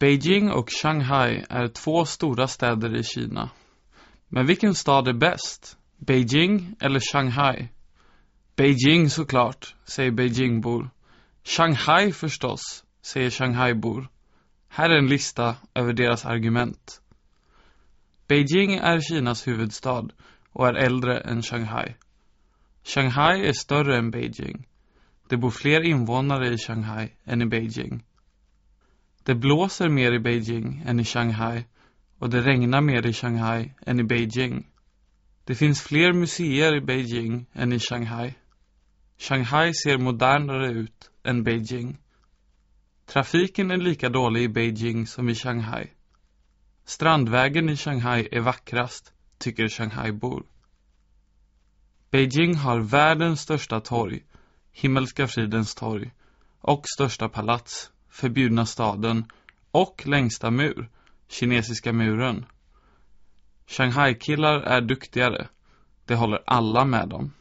Beijing och Shanghai är två stora städer i Kina. Men vilken stad är bäst? Beijing eller Shanghai? Beijing såklart, säger Beijingbor. Shanghai förstås, säger Shanghaibor. Här är en lista över deras argument. Beijing är Kinas huvudstad och är äldre än Shanghai. Shanghai är större än Beijing. Det bor fler invånare i Shanghai än i Beijing. Det blåser mer i Beijing än i Shanghai och det regnar mer i Shanghai än i Beijing. Det finns fler museer i Beijing än i Shanghai. Shanghai ser modernare ut än Beijing. Trafiken är lika dålig i Beijing som i Shanghai. Strandvägen i Shanghai är vackrast, tycker Shanghaibor. Beijing har världens största torg, Himmelska fridens torg, och största palats, Förbjudna staden, och längsta mur, Kinesiska muren. Shanghai-killar är duktigare. Det håller alla med om.